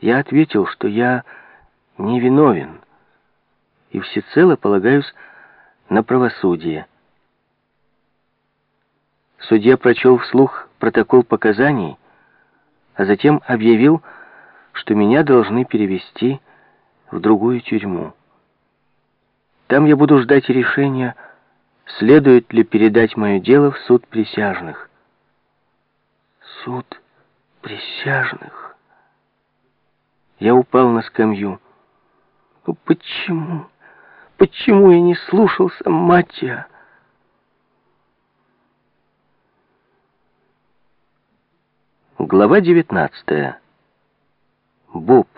я ответил, что я невиновен и всецело полагаюсь на правосудие. Судья прочел вслух протокол показаний, а затем объявил, что меня должны перевести в другую тюрьму. Там я буду ждать решения, следует ли передать мое дело в суд присяжных. Суд присяжных. Я упал на скамью. Ну почему? Почему я не слушался Матья? Глава девятнадцатая. Боб.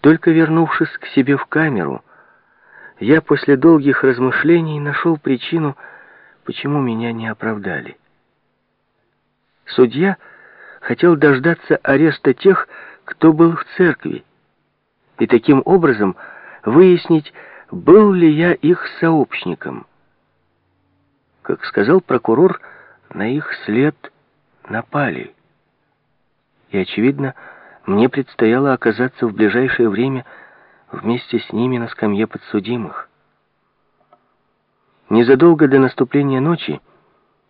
Только вернувшись к себе в камеру, я после долгих размышлений нашел причину, почему меня не оправдали. Судья хотел дождаться ареста тех, кто был в церкви, и таким образом выяснить, был ли я их сообщником. Как сказал прокурор, на их след напали. И, очевидно, мне предстояло оказаться в ближайшее время вместе с ними на скамье подсудимых. Незадолго до наступления ночи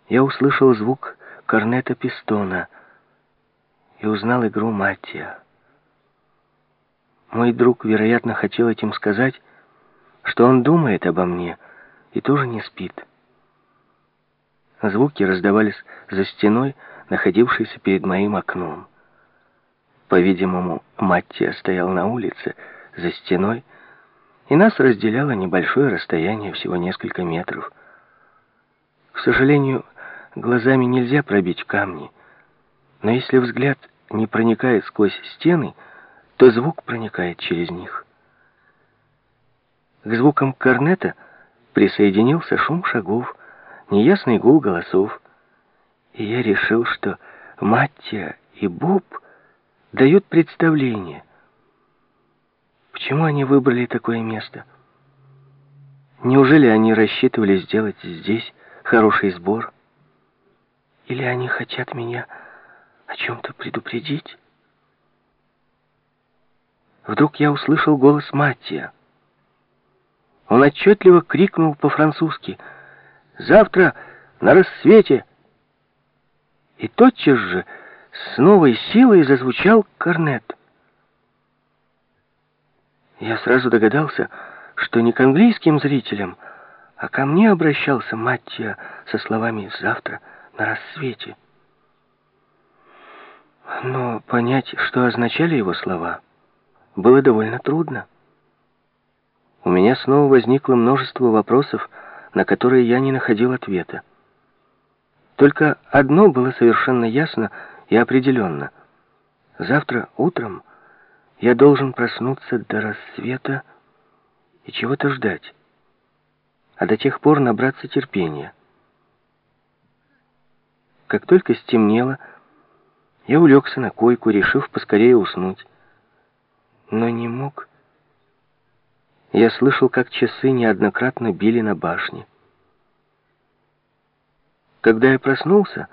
я услышал звук корнета пистона и узнал игру Маттия. Мой друг, вероятно, хотел этим сказать, что он думает обо мне и тоже не спит. Звуки раздавались за стеной, находившейся перед моим окном. По-видимому, Маттия стоял на улице, за стеной, и нас разделяло небольшое расстояние, всего несколько метров. К сожалению, глазами нельзя пробить камни, но если взгляд не проникает сквозь стены, то звук проникает через них. К звукам корнета присоединился шум шагов, неясный гул голосов, и я решил, что Маттия и Боб — дают представление. Почему они выбрали такое место? Неужели они рассчитывали сделать здесь хороший сбор? Или они хотят меня чем-то предупредить? Вдруг я услышал голос Маттия. Он отчетливо крикнул по-французски «Завтра на рассвете!» И тотчас же с новой силой зазвучал корнет. Я сразу догадался, что не к английским зрителям, а ко мне обращался Маттия со словами «завтра на рассвете». Но понять, что означали его слова, было довольно трудно. У меня снова возникло множество вопросов, на которые я не находил ответа. Только одно было совершенно ясно — и определенно, завтра утром я должен проснуться до рассвета и чего-то ждать, а до тех пор набраться терпения. Как только стемнело, я улегся на койку, решив поскорее уснуть. Но не мог. Я слышал, как часы неоднократно били на башне. Когда я проснулся,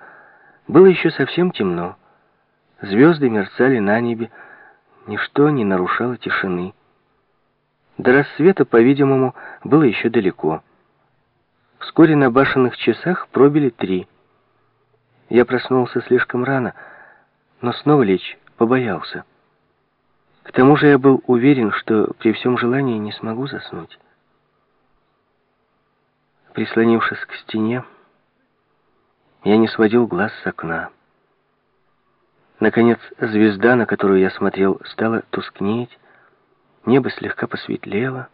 было еще совсем темно. Звезды мерцали на небе, ничто не нарушало тишины. До рассвета, по-видимому, было еще далеко. Вскоре на башенных часах пробили три. Я проснулся слишком рано, но снова лечь побоялся. К тому же я был уверен, что при всем желании не смогу заснуть. Прислонившись к стене, я не сводил глаз с окна. Наконец, звезда, на которую я смотрел, стала тускнеть, небо слегка посветлело.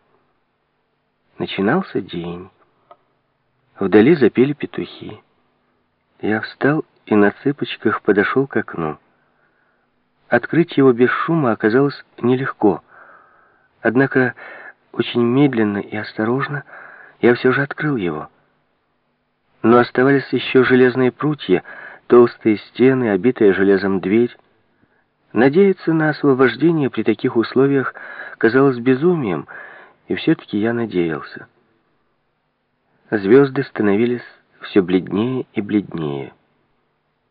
Начинался день. Вдали запели петухи. Я встал и на цыпочках подошел к окну. Открыть его без шума оказалось нелегко. Однако очень медленно и осторожно я все же открыл его. Но оставались еще железные прутья, толстые стены, обитая железом дверь. Надеяться на освобождение при таких условиях казалось безумием, и все-таки я надеялся. Звезды становились все бледнее и бледнее.